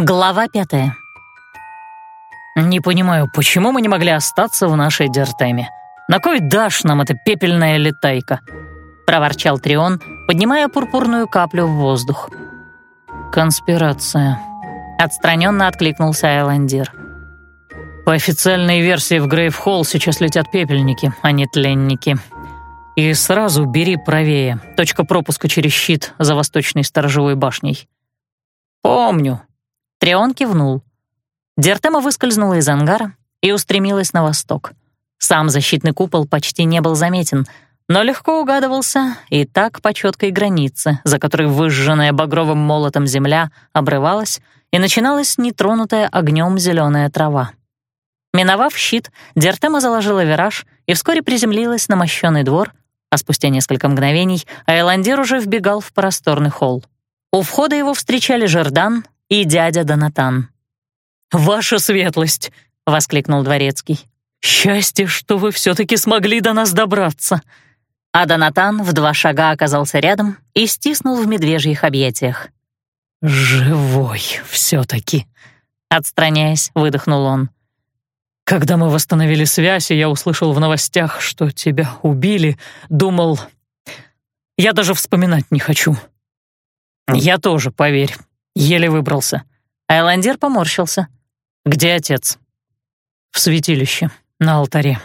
Глава пятая. «Не понимаю, почему мы не могли остаться в нашей Дертеме? На кой дашь нам эта пепельная летайка?» — проворчал Трион, поднимая пурпурную каплю в воздух. «Конспирация», — отстраненно откликнулся Айландир. «По официальной версии в Грейв-Холл сейчас летят пепельники, а не тленники. И сразу бери правее, точка пропуска через щит за восточной сторожевой башней». «Помню», Трион кивнул. Дертема выскользнула из ангара и устремилась на восток. Сам защитный купол почти не был заметен, но легко угадывался и так по четкой границе, за которой выжженная багровым молотом земля обрывалась и начиналась нетронутая огнем зеленая трава. Миновав щит, Дертема заложила вираж и вскоре приземлилась на мощенный двор, а спустя несколько мгновений Айландир уже вбегал в просторный холл. У входа его встречали Жердан, и дядя Донатан. «Ваша светлость!» — воскликнул дворецкий. «Счастье, что вы все-таки смогли до нас добраться!» А Донатан в два шага оказался рядом и стиснул в медвежьих объятиях. «Живой все-таки!» — отстраняясь, выдохнул он. «Когда мы восстановили связь, и я услышал в новостях, что тебя убили, думал... Я даже вспоминать не хочу. Я тоже, поверь, Еле выбрался. Айландер поморщился. «Где отец?» «В святилище, на алтаре,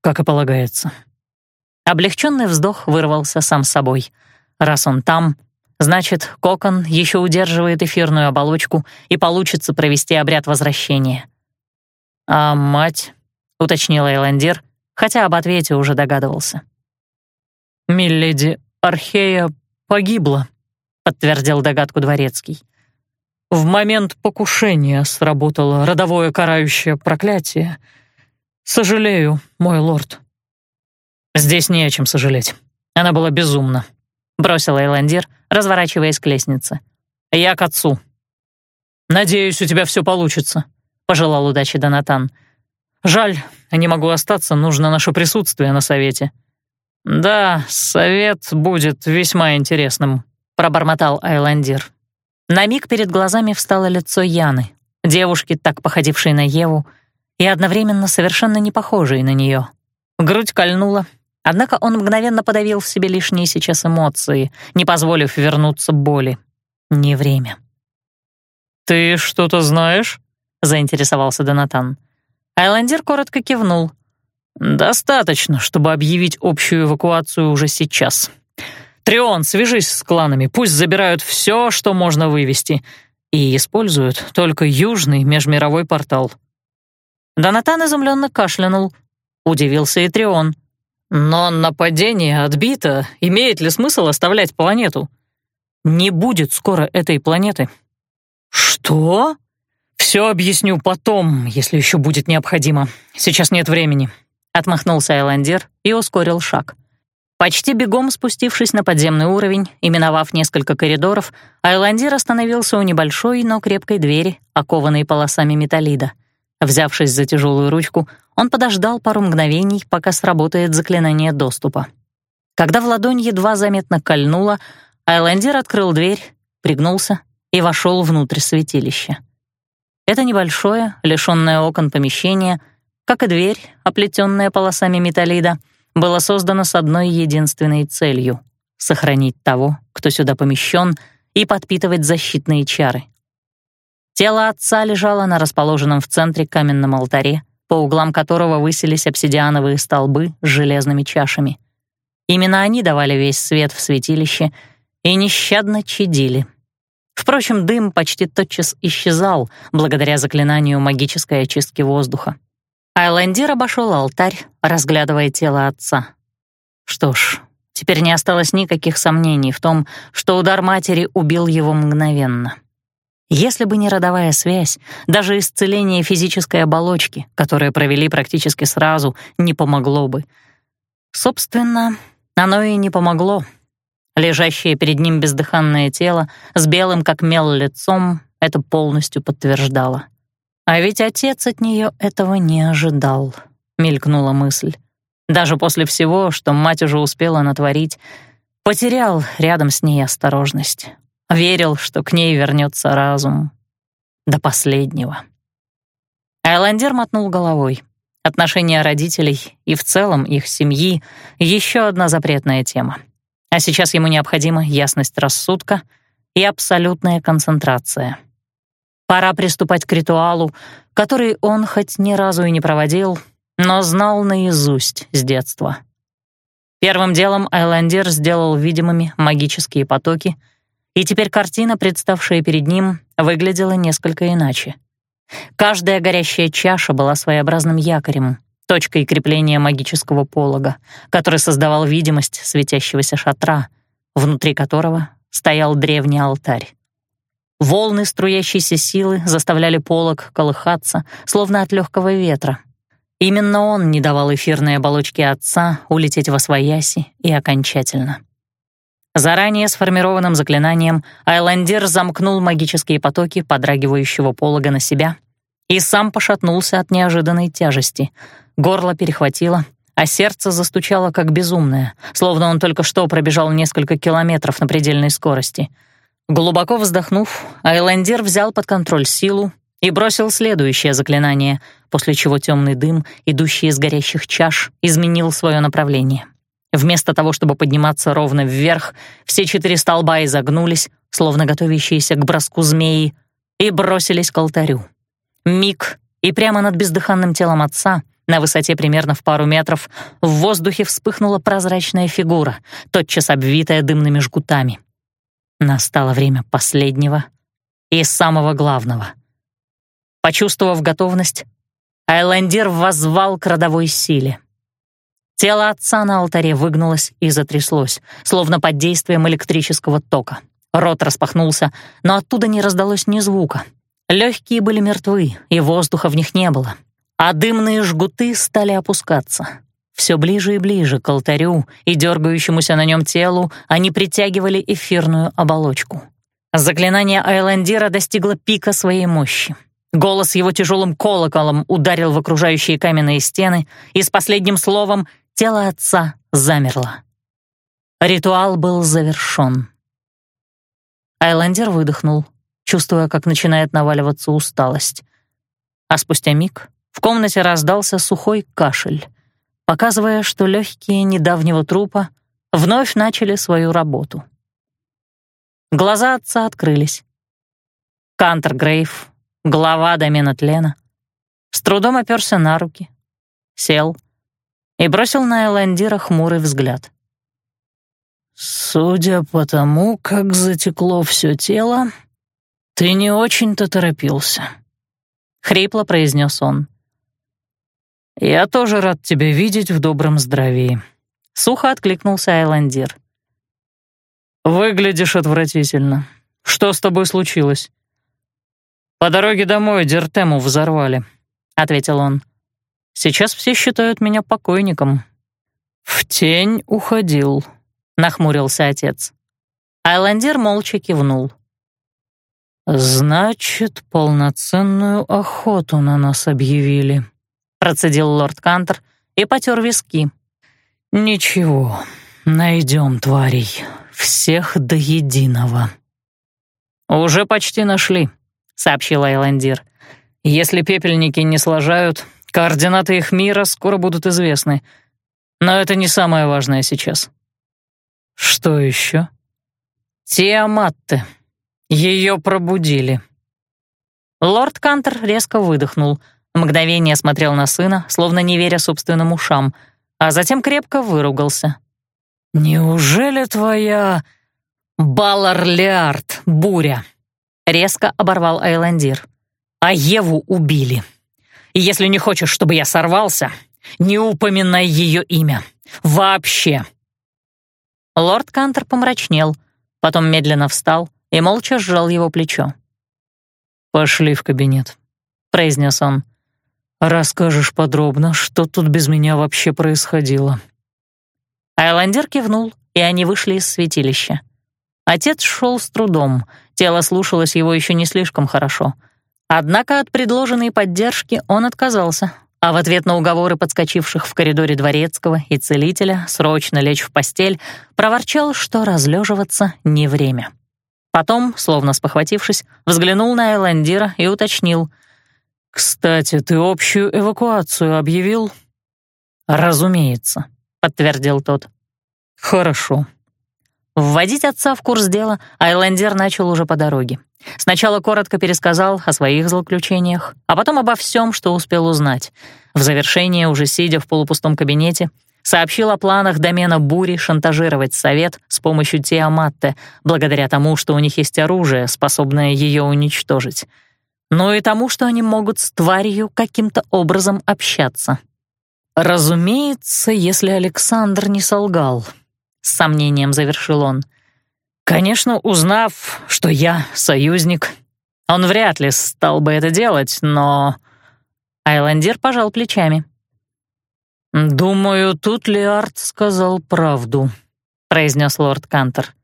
как и полагается». Облегченный вздох вырвался сам собой. Раз он там, значит, кокон еще удерживает эфирную оболочку и получится провести обряд возвращения. «А мать?» — уточнила Эландер, хотя об ответе уже догадывался. «Миледи Архея погибла», подтвердил догадку дворецкий. В момент покушения сработало родовое карающее проклятие. Сожалею, мой лорд. Здесь не о чем сожалеть. Она была безумна, бросила Эландир, разворачиваясь к лестнице. Я к отцу. Надеюсь, у тебя все получится, пожелал удачи Донатан. Жаль, не могу остаться, нужно наше присутствие на совете. Да, совет будет весьма интересным, пробормотал Айландир. На миг перед глазами встало лицо Яны, девушки, так походившей на Еву, и одновременно совершенно не похожей на нее. Грудь кольнула, однако он мгновенно подавил в себе лишние сейчас эмоции, не позволив вернуться боли. Не время. «Ты что-то знаешь?» — заинтересовался Донатан. Айландир коротко кивнул. «Достаточно, чтобы объявить общую эвакуацию уже сейчас», Трион, свяжись с кланами, пусть забирают все, что можно вывести, и используют только южный межмировой портал». Донатан изумленно кашлянул. Удивился и Трион. «Но нападение отбито. Имеет ли смысл оставлять планету? Не будет скоро этой планеты». «Что?» «Все объясню потом, если еще будет необходимо. Сейчас нет времени», — отмахнулся Айландер и ускорил шаг. Почти бегом спустившись на подземный уровень и миновав несколько коридоров, Айландир остановился у небольшой, но крепкой двери, окованной полосами металлида. Взявшись за тяжелую ручку, он подождал пару мгновений, пока сработает заклинание доступа. Когда в ладонь едва заметно кольнуло, Айландир открыл дверь, пригнулся и вошел внутрь святилища. Это небольшое, лишённое окон помещение, как и дверь, оплетённая полосами металлида — было создано с одной единственной целью — сохранить того, кто сюда помещен, и подпитывать защитные чары. Тело отца лежало на расположенном в центре каменном алтаре, по углам которого высились обсидиановые столбы с железными чашами. Именно они давали весь свет в святилище и нещадно чадили. Впрочем, дым почти тотчас исчезал благодаря заклинанию магической очистки воздуха. Айлендир обошел алтарь, разглядывая тело отца. Что ж, теперь не осталось никаких сомнений в том, что удар матери убил его мгновенно. Если бы не родовая связь, даже исцеление физической оболочки, которое провели практически сразу, не помогло бы. Собственно, оно и не помогло. Лежащее перед ним бездыханное тело с белым как мел лицом это полностью подтверждало. А ведь отец от нее этого не ожидал, мелькнула мысль. Даже после всего, что мать уже успела натворить, потерял рядом с ней осторожность. Верил, что к ней вернется разум. до последнего. Айландер мотнул головой. Отношения родителей и в целом их семьи — еще одна запретная тема. А сейчас ему необходима ясность рассудка и абсолютная концентрация. Пора приступать к ритуалу, который он хоть ни разу и не проводил, но знал наизусть с детства. Первым делом Айландер сделал видимыми магические потоки, и теперь картина, представшая перед ним, выглядела несколько иначе. Каждая горящая чаша была своеобразным якорем, точкой крепления магического полога, который создавал видимость светящегося шатра, внутри которого стоял древний алтарь. Волны струящейся силы заставляли полог колыхаться, словно от легкого ветра. Именно он не давал эфирной оболочке отца улететь во свояси и окончательно. Заранее сформированным заклинанием Айландер замкнул магические потоки подрагивающего полога на себя и сам пошатнулся от неожиданной тяжести. Горло перехватило, а сердце застучало как безумное, словно он только что пробежал несколько километров на предельной скорости. Глубоко вздохнув, Айландер взял под контроль силу и бросил следующее заклинание, после чего темный дым, идущий из горящих чаш, изменил свое направление. Вместо того, чтобы подниматься ровно вверх, все четыре столба изогнулись, словно готовящиеся к броску змеи, и бросились к алтарю. Миг, и прямо над бездыханным телом отца, на высоте примерно в пару метров, в воздухе вспыхнула прозрачная фигура, тотчас обвитая дымными жгутами. Настало время последнего и самого главного. Почувствовав готовность, Айландир воззвал к родовой силе — Тело отца на алтаре выгнулось и затряслось, словно под действием электрического тока. Рот распахнулся, но оттуда не раздалось ни звука. Легкие были мертвы, и воздуха в них не было. А дымные жгуты стали опускаться. Все ближе и ближе к алтарю и дергающемуся на нем телу они притягивали эфирную оболочку. Заклинание Айландира достигло пика своей мощи. Голос его тяжелым колоколом ударил в окружающие каменные стены, и с последним словом Тело отца замерло. Ритуал был завершен. Айлендер выдохнул, чувствуя, как начинает наваливаться усталость. А спустя миг в комнате раздался сухой кашель, показывая, что легкие недавнего трупа вновь начали свою работу. Глаза отца открылись. Кантер Грейв, глава домена тлена, с трудом оперся на руки, сел, и бросил на Эландира хмурый взгляд. «Судя по тому, как затекло все тело, ты не очень-то торопился», — хрипло произнес он. «Я тоже рад тебя видеть в добром здравии», — сухо откликнулся Айландир. «Выглядишь отвратительно. Что с тобой случилось?» «По дороге домой Дертему взорвали», — ответил он. Сейчас все считают меня покойником». «В тень уходил», — нахмурился отец. Айландер молча кивнул. «Значит, полноценную охоту на нас объявили», — процедил лорд Кантер и потер виски. «Ничего, найдем тварей, всех до единого». «Уже почти нашли», — сообщил Айландир. «Если пепельники не сложают, Координаты их мира скоро будут известны. Но это не самое важное сейчас. Что еще? Тиаматте. Ее пробудили. Лорд Кантер резко выдохнул, мгновение смотрел на сына, словно не веря собственным ушам, а затем крепко выругался. «Неужели твоя Баларлиард, буря?» Резко оборвал Айландир. «А Еву убили». И если не хочешь, чтобы я сорвался, не упоминай ее имя. Вообще!» Лорд Кантер помрачнел, потом медленно встал и молча сжал его плечо. «Пошли в кабинет», — произнес он. «Расскажешь подробно, что тут без меня вообще происходило». Айландер кивнул, и они вышли из святилища. Отец шел с трудом, тело слушалось его еще не слишком хорошо — Однако от предложенной поддержки он отказался, а в ответ на уговоры подскочивших в коридоре дворецкого и целителя срочно лечь в постель, проворчал, что разлеживаться не время. Потом, словно спохватившись, взглянул на Эландира и уточнил. «Кстати, ты общую эвакуацию объявил?» «Разумеется», — подтвердил тот. «Хорошо». Вводить отца в курс дела Айлендер начал уже по дороге. Сначала коротко пересказал о своих злоключениях, а потом обо всем, что успел узнать. В завершение, уже сидя в полупустом кабинете, сообщил о планах домена Бури шантажировать Совет с помощью Тиаматте, благодаря тому, что у них есть оружие, способное ее уничтожить. Ну и тому, что они могут с тварью каким-то образом общаться. Разумеется, если Александр не солгал, с сомнением завершил он — Конечно, узнав, что я союзник, он вряд ли стал бы это делать, но... Айландир пожал плечами. «Думаю, тут Лиард сказал правду», — произнес лорд Кантер.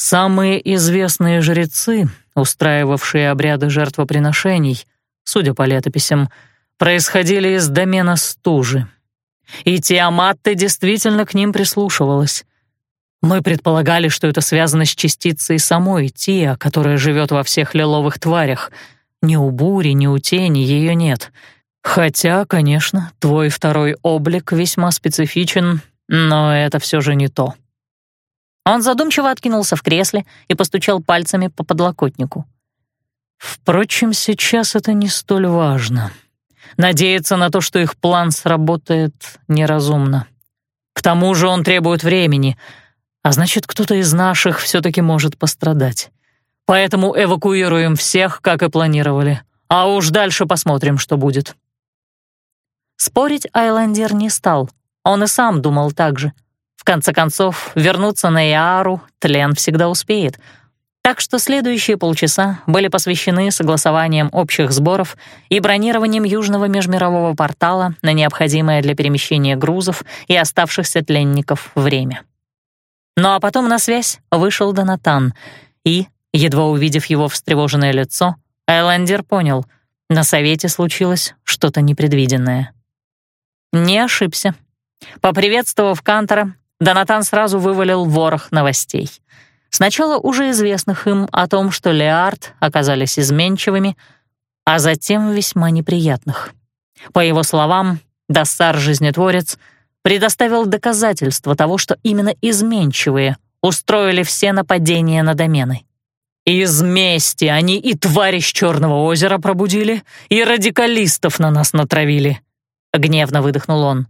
«Самые известные жрецы, устраивавшие обряды жертвоприношений, судя по летописям, происходили из домена стужи. И Тиаматте действительно к ним прислушивалась. Мы предполагали, что это связано с частицей самой Тия, которая живет во всех лиловых тварях. Ни у бури, ни у тени ее нет. Хотя, конечно, твой второй облик весьма специфичен, но это все же не то. Он задумчиво откинулся в кресле и постучал пальцами по подлокотнику. Впрочем, сейчас это не столь важно. Надеяться на то, что их план сработает, неразумно. К тому же он требует времени — а значит, кто-то из наших все-таки может пострадать. Поэтому эвакуируем всех, как и планировали. А уж дальше посмотрим, что будет. Спорить Айландер не стал. Он и сам думал так же. В конце концов, вернуться на Иару Тлен всегда успеет. Так что следующие полчаса были посвящены согласованием общих сборов и бронированием южного межмирового портала на необходимое для перемещения грузов и оставшихся тленников время. Ну а потом на связь вышел Донатан, и, едва увидев его встревоженное лицо, Айлендер понял, на совете случилось что-то непредвиденное. Не ошибся. Поприветствовав Кантора, Донатан сразу вывалил ворох новостей. Сначала уже известных им о том, что Леард оказались изменчивыми, а затем весьма неприятных. По его словам, Доссар-жизнетворец — предоставил доказательства того, что именно изменчивые устроили все нападения на домены. Из мести они и твари с Черного озера пробудили, и радикалистов на нас натравили. Гневно выдохнул он.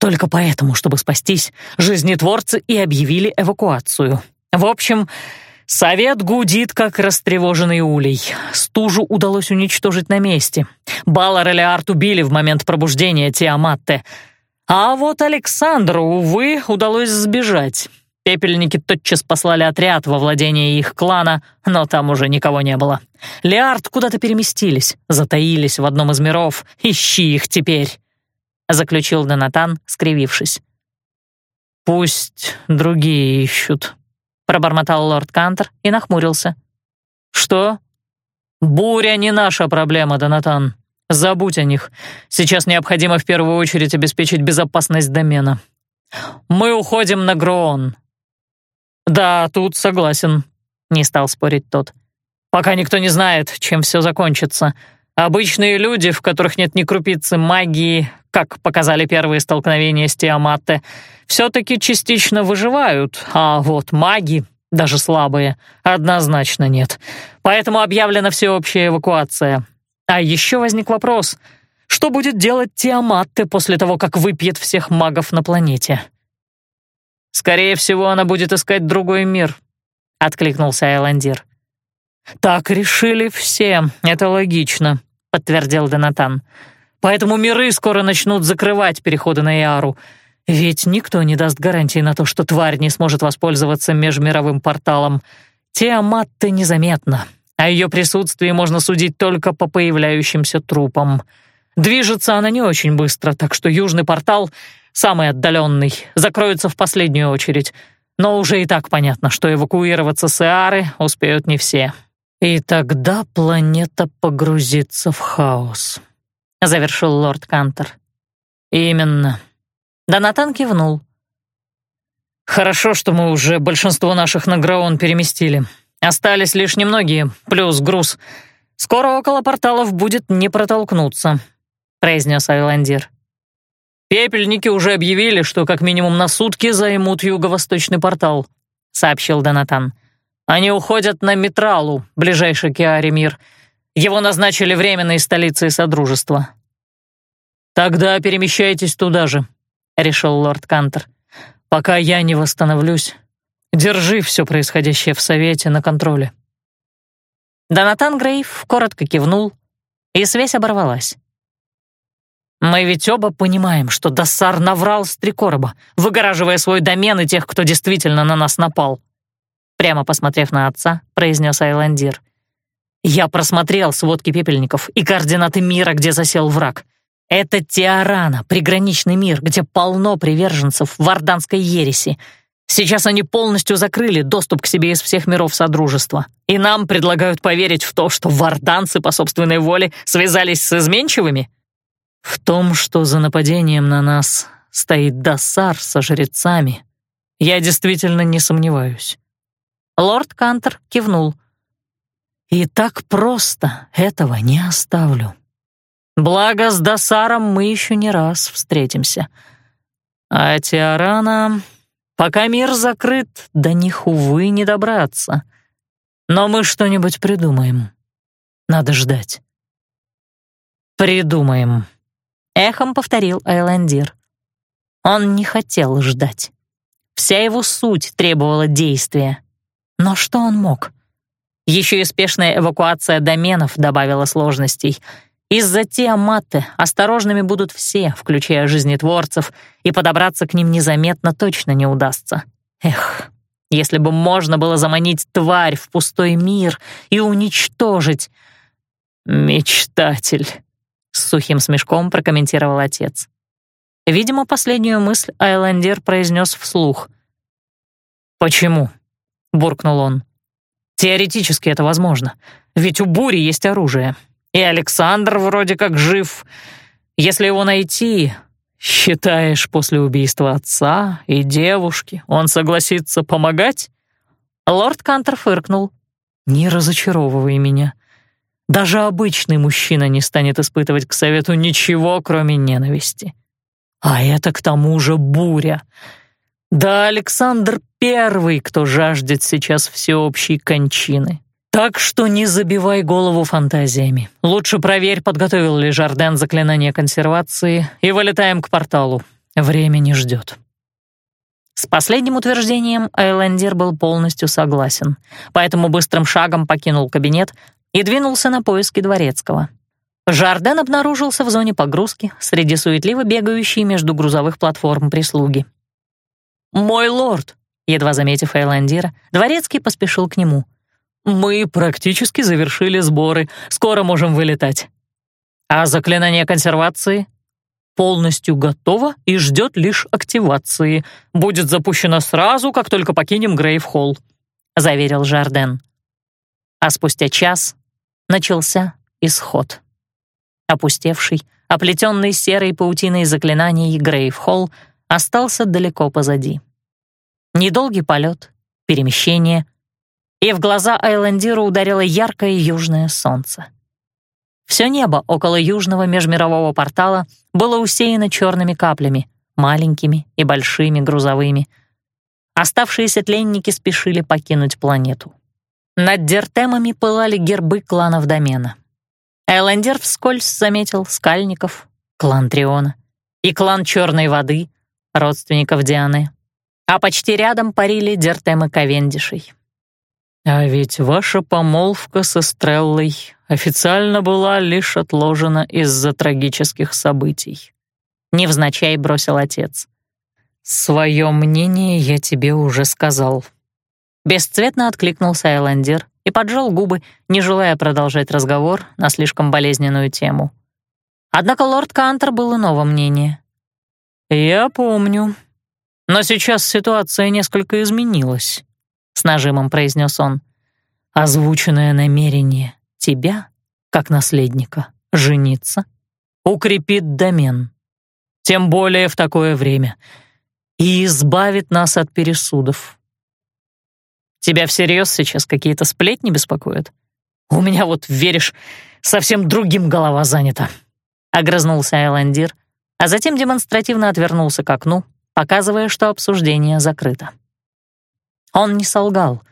Только поэтому, чтобы спастись, жизнетворцы и объявили эвакуацию. В общем, совет гудит, как растревоженный улей. Стужу удалось уничтожить на месте. Балар и Леарт убили в момент пробуждения Тиаматте — а вот Александру, увы, удалось сбежать. Пепельники тотчас послали отряд во владение их клана, но там уже никого не было. Леард куда-то переместились, затаились в одном из миров. Ищи их теперь!» — заключил Донатан, скривившись. «Пусть другие ищут», — пробормотал лорд Кантер и нахмурился. «Что? Буря не наша проблема, Донатан. Забудь о них. Сейчас необходимо в первую очередь обеспечить безопасность домена. Мы уходим на Гроон. Да, тут согласен, не стал спорить тот. Пока никто не знает, чем все закончится. Обычные люди, в которых нет ни крупицы магии, как показали первые столкновения с Тиаматте, все-таки частично выживают, а вот маги, даже слабые, однозначно нет. Поэтому объявлена всеобщая эвакуация. А еще возник вопрос, что будет делать Тиаматте после того, как выпьет всех магов на планете? «Скорее всего, она будет искать другой мир», — откликнулся Айландир. «Так решили все, это логично», — подтвердил Донатан. «Поэтому миры скоро начнут закрывать переходы на Иару, ведь никто не даст гарантии на то, что тварь не сможет воспользоваться межмировым порталом. Тиаматте незаметно, о ее присутствии можно судить только по появляющимся трупам. Движется она не очень быстро, так что южный портал, самый отдаленный, закроется в последнюю очередь. Но уже и так понятно, что эвакуироваться с Иары успеют не все. «И тогда планета погрузится в хаос», — завершил лорд Кантер. «Именно». Донатан кивнул. «Хорошо, что мы уже большинство наших на Граон переместили. Остались лишь немногие, плюс груз. Скоро около порталов будет не протолкнуться», — произнес Айландир. «Пепельники уже объявили, что как минимум на сутки займут юго-восточный портал», — сообщил Донатан. «Они уходят на Митралу, ближайший к Иаре Его назначили временной столицей Содружества». «Тогда перемещайтесь туда же», — решил лорд Кантер. «Пока я не восстановлюсь, держи все происходящее в Совете на контроле». Донатан Грейв коротко кивнул, и связь оборвалась. Мы ведь оба понимаем, что Досар наврал с три короба, выгораживая свой домен и тех, кто действительно на нас напал. Прямо посмотрев на отца, произнес Айландир. Я просмотрел сводки пепельников и координаты мира, где засел враг. Это Тиарана, приграничный мир, где полно приверженцев варданской ереси. Сейчас они полностью закрыли доступ к себе из всех миров Содружества. И нам предлагают поверить в то, что варданцы по собственной воле связались с изменчивыми? В том, что за нападением на нас стоит Досар со жрецами, я действительно не сомневаюсь. Лорд Кантер кивнул. И так просто этого не оставлю. Благо, с Досаром мы еще не раз встретимся. А Тиарана... Пока мир закрыт, до них, увы, не добраться. Но мы что-нибудь придумаем. Надо ждать. Придумаем. Эхом повторил Айландир. Он не хотел ждать. Вся его суть требовала действия. Но что он мог? Еще и спешная эвакуация доменов добавила сложностей. Из-за Тиаматы осторожными будут все, включая жизнетворцев, и подобраться к ним незаметно точно не удастся. Эх, если бы можно было заманить тварь в пустой мир и уничтожить... Мечтатель. С сухим смешком прокомментировал отец. Видимо, последнюю мысль Айландер произнес вслух. «Почему?» — буркнул он. «Теоретически это возможно, ведь у Бури есть оружие, и Александр вроде как жив. Если его найти, считаешь, после убийства отца и девушки он согласится помогать?» Лорд Кантер фыркнул. «Не разочаровывай меня. Даже обычный мужчина не станет испытывать к совету ничего, кроме ненависти. А это к тому же буря. Да, Александр первый, кто жаждет сейчас всеобщей кончины. Так что не забивай голову фантазиями. Лучше проверь, подготовил ли Жарден заклинание консервации, и вылетаем к порталу. Время не ждет. С последним утверждением Айлендер был полностью согласен, поэтому быстрым шагом покинул кабинет, и двинулся на поиски Дворецкого. Жарден обнаружился в зоне погрузки среди суетливо бегающей между грузовых платформ прислуги. «Мой лорд!» Едва заметив Эйландира, Дворецкий поспешил к нему. «Мы практически завершили сборы, скоро можем вылетать. А заклинание консервации полностью готово и ждет лишь активации. Будет запущено сразу, как только покинем Грейв-холл», — заверил Жарден. А спустя час начался исход. Опустевший, оплетенный серой паутиной заклинаний Грейв-Холл остался далеко позади. Недолгий полет, перемещение, и в глаза Айлендиру ударило яркое южное солнце. Все небо около южного межмирового портала было усеяно черными каплями, маленькими и большими грузовыми. Оставшиеся тленники спешили покинуть планету. Над дертемами пылали гербы кланов домена. Элендер вскользь заметил скальников, клан Триона, и клан Черной воды, родственников Дианы. А почти рядом парили дертемы Ковендишей. «А ведь ваша помолвка со Стреллой официально была лишь отложена из-за трагических событий», — невзначай бросил отец. «Своё мнение я тебе уже сказал», Бесцветно откликнулся Айлендер и поджал губы, не желая продолжать разговор на слишком болезненную тему. Однако лорд Кантер был иного мнения. «Я помню. Но сейчас ситуация несколько изменилась», — с нажимом произнес он. «Озвученное намерение тебя, как наследника, жениться, укрепит домен. Тем более в такое время. И избавит нас от пересудов. тебя всерьез сейчас какие-то сплетни беспокоят? У меня вот, веришь, совсем другим голова занята». Огрызнулся Айландир, а затем демонстративно отвернулся к окну, показывая, что обсуждение закрыто. Он не солгал.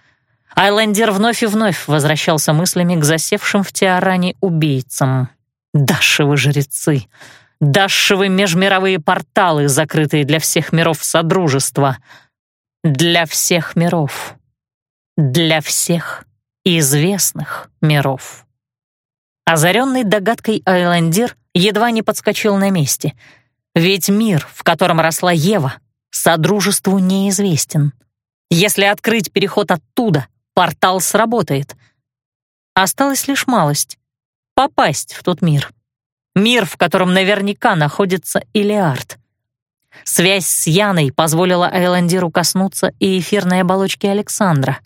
Айлендер вновь и вновь возвращался мыслями к засевшим в Теоране убийцам. Дашевы жрецы, Дашевы межмировые порталы, закрытые для всех миров Содружества. Для всех миров. Для всех известных миров. Озаренный догадкой Айлендир едва не подскочил на месте. Ведь мир, в котором росла Ева, Содружеству неизвестен. Если открыть переход оттуда, портал сработает. Осталась лишь малость — попасть в тот мир. Мир, в котором наверняка находится Илиард. Связь с Яной позволила Айландиру коснуться и эфирной оболочки Александра.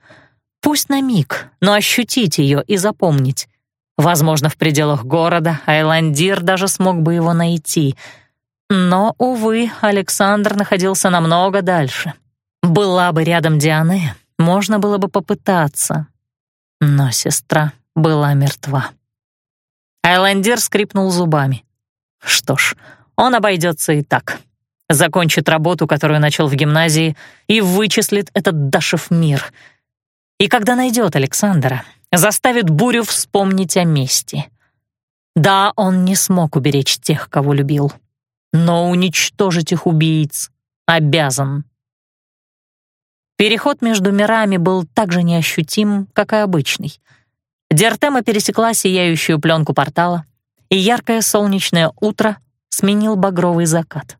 Пусть на миг, но ощутить ее и запомнить. Возможно, в пределах города Айландир даже смог бы его найти. Но, увы, Александр находился намного дальше. Была бы рядом Диане, можно было бы попытаться. Но сестра была мертва. Айландер скрипнул зубами. Что ж, он обойдется и так. Закончит работу, которую начал в гимназии, и вычислит этот Дашев мир. И когда найдет Александра, заставит Бурю вспомнить о мести. Да, он не смог уберечь тех, кого любил, но уничтожить их убийц обязан. Переход между мирами был так же неощутим, как и обычный. Дертема пересекла сияющую пленку портала, и яркое солнечное утро сменил багровый закат.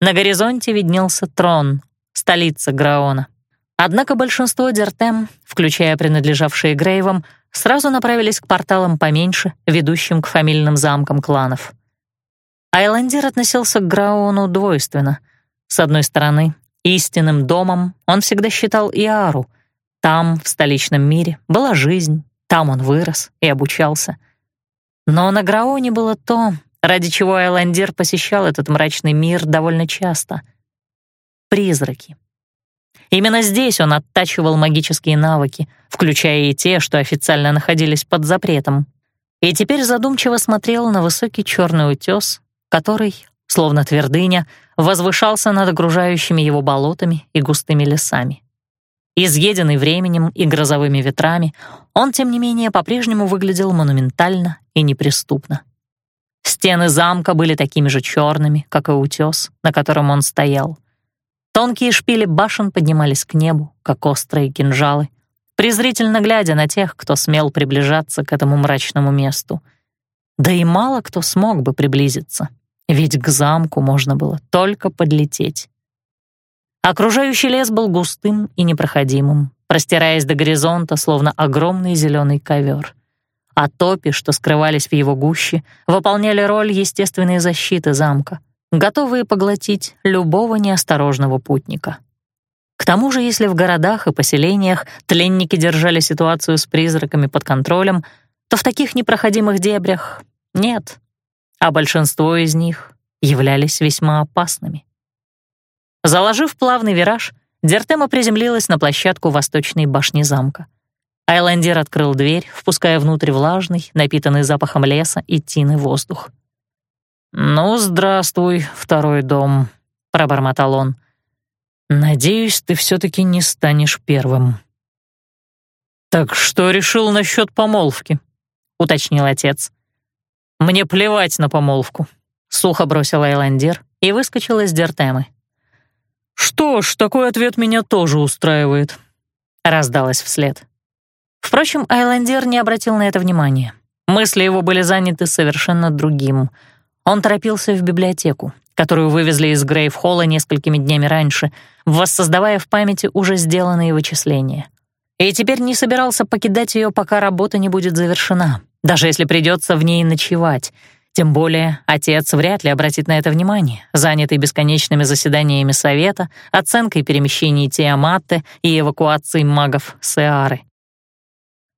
На горизонте виднелся трон, столица Граона. Однако большинство Дертем, включая принадлежавшие Грейвам, сразу направились к порталам поменьше, ведущим к фамильным замкам кланов. Айландир относился к Граону двойственно. С одной стороны, Истинным домом он всегда считал Иару. Там, в столичном мире, была жизнь, там он вырос и обучался. Но на Граоне было то, ради чего Айландир посещал этот мрачный мир довольно часто. Призраки. Именно здесь он оттачивал магические навыки, включая и те, что официально находились под запретом. И теперь задумчиво смотрел на высокий черный утес, который, словно твердыня, возвышался над окружающими его болотами и густыми лесами. Изъеденный временем и грозовыми ветрами, он, тем не менее, по-прежнему выглядел монументально и неприступно. Стены замка были такими же черными, как и утес, на котором он стоял. Тонкие шпили башен поднимались к небу, как острые кинжалы, презрительно глядя на тех, кто смел приближаться к этому мрачному месту. Да и мало кто смог бы приблизиться ведь к замку можно было только подлететь. Окружающий лес был густым и непроходимым, простираясь до горизонта, словно огромный зеленый ковер. А топи, что скрывались в его гуще, выполняли роль естественной защиты замка, готовые поглотить любого неосторожного путника. К тому же, если в городах и поселениях тленники держали ситуацию с призраками под контролем, то в таких непроходимых дебрях нет, а большинство из них являлись весьма опасными. Заложив плавный вираж, Дертема приземлилась на площадку восточной башни замка. Айлендер открыл дверь, впуская внутрь влажный, напитанный запахом леса и тины воздух. «Ну, здравствуй, второй дом», — пробормотал он. «Надеюсь, ты все-таки не станешь первым». «Так что решил насчет помолвки?» — уточнил отец. «Мне плевать на помолвку», — сухо бросил Айландир и выскочил из Дертемы. «Что ж, такой ответ меня тоже устраивает», — раздалось вслед. Впрочем, Айландир не обратил на это внимания. Мысли его были заняты совершенно другим. Он торопился в библиотеку, которую вывезли из Грейв-холла несколькими днями раньше, воссоздавая в памяти уже сделанные вычисления. И теперь не собирался покидать ее, пока работа не будет завершена даже если придется в ней ночевать. Тем более отец вряд ли обратит на это внимание, занятый бесконечными заседаниями совета, оценкой перемещений Тиаматте и эвакуацией магов Сеары.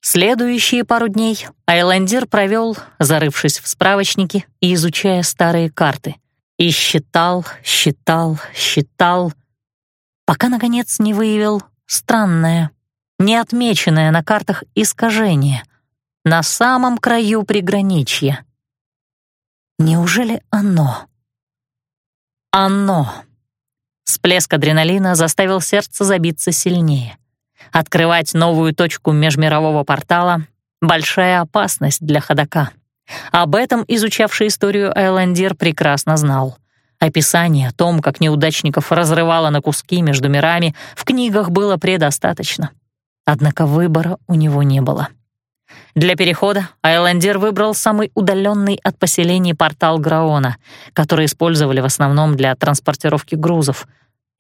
Следующие пару дней Айландир провел, зарывшись в справочники и изучая старые карты. И считал, считал, считал, пока, наконец, не выявил странное. не отмеченное на картах искажение, на самом краю приграничья. Неужели оно? Оно. Всплеск адреналина заставил сердце забиться сильнее. Открывать новую точку межмирового портала — большая опасность для ходока. Об этом изучавший историю Айландир прекрасно знал. Описание о том, как неудачников разрывало на куски между мирами, в книгах было предостаточно. Однако выбора у него не было. Для перехода Айландер выбрал самый удаленный от поселений портал Граона, который использовали в основном для транспортировки грузов,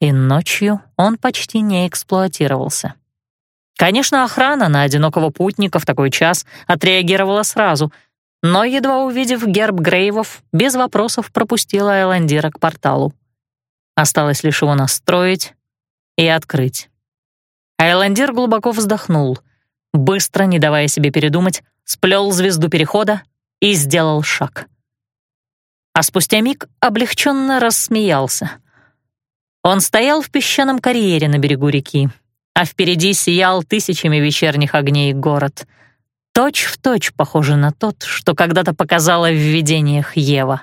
и ночью он почти не эксплуатировался. Конечно, охрана на одинокого путника в такой час отреагировала сразу, но, едва увидев герб Грейвов, без вопросов пропустила Айландира к порталу. Осталось лишь его настроить и открыть. Айландир глубоко вздохнул, быстро, не давая себе передумать, сплел звезду перехода и сделал шаг. А спустя миг облегченно рассмеялся. Он стоял в песчаном карьере на берегу реки, а впереди сиял тысячами вечерних огней город. Точь в точь похожий на тот, что когда-то показала в видениях Ева.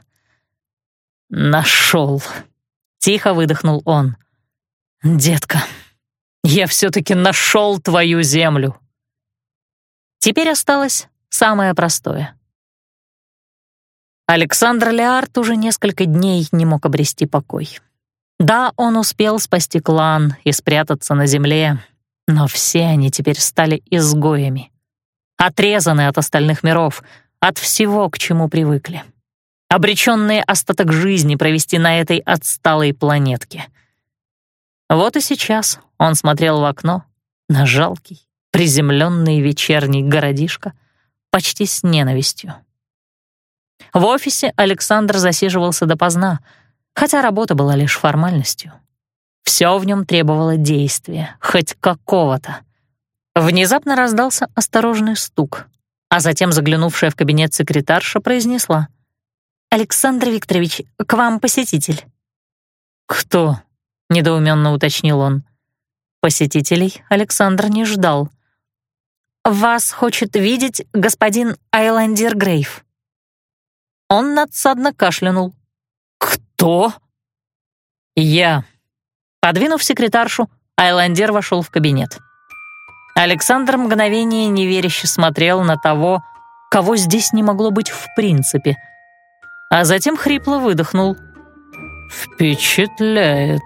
«Нашел!» — тихо выдохнул он. «Детка, я все-таки нашел твою землю!» Теперь осталось самое простое. Александр Леарт уже несколько дней не мог обрести покой. Да, он успел спасти клан и спрятаться на земле, но все они теперь стали изгоями. Отрезаны от остальных миров, от всего, к чему привыкли. Обреченные остаток жизни провести на этой отсталой планетке. Вот и сейчас он смотрел в окно на жалкий, приземленный вечерний городишко почти с ненавистью. В офисе Александр засиживался допоздна — хотя работа была лишь формальностью. Все в нем требовало действия, хоть какого-то. Внезапно раздался осторожный стук, а затем заглянувшая в кабинет секретарша произнесла. «Александр Викторович, к вам посетитель». «Кто?» — недоуменно уточнил он. Посетителей Александр не ждал. «Вас хочет видеть господин Айландер Грейв». Он надсадно кашлянул. «Кто?» «Я». Подвинув секретаршу, Айландер вошел в кабинет. Александр мгновение неверяще смотрел на того, кого здесь не могло быть в принципе, а затем хрипло выдохнул. «Впечатляет».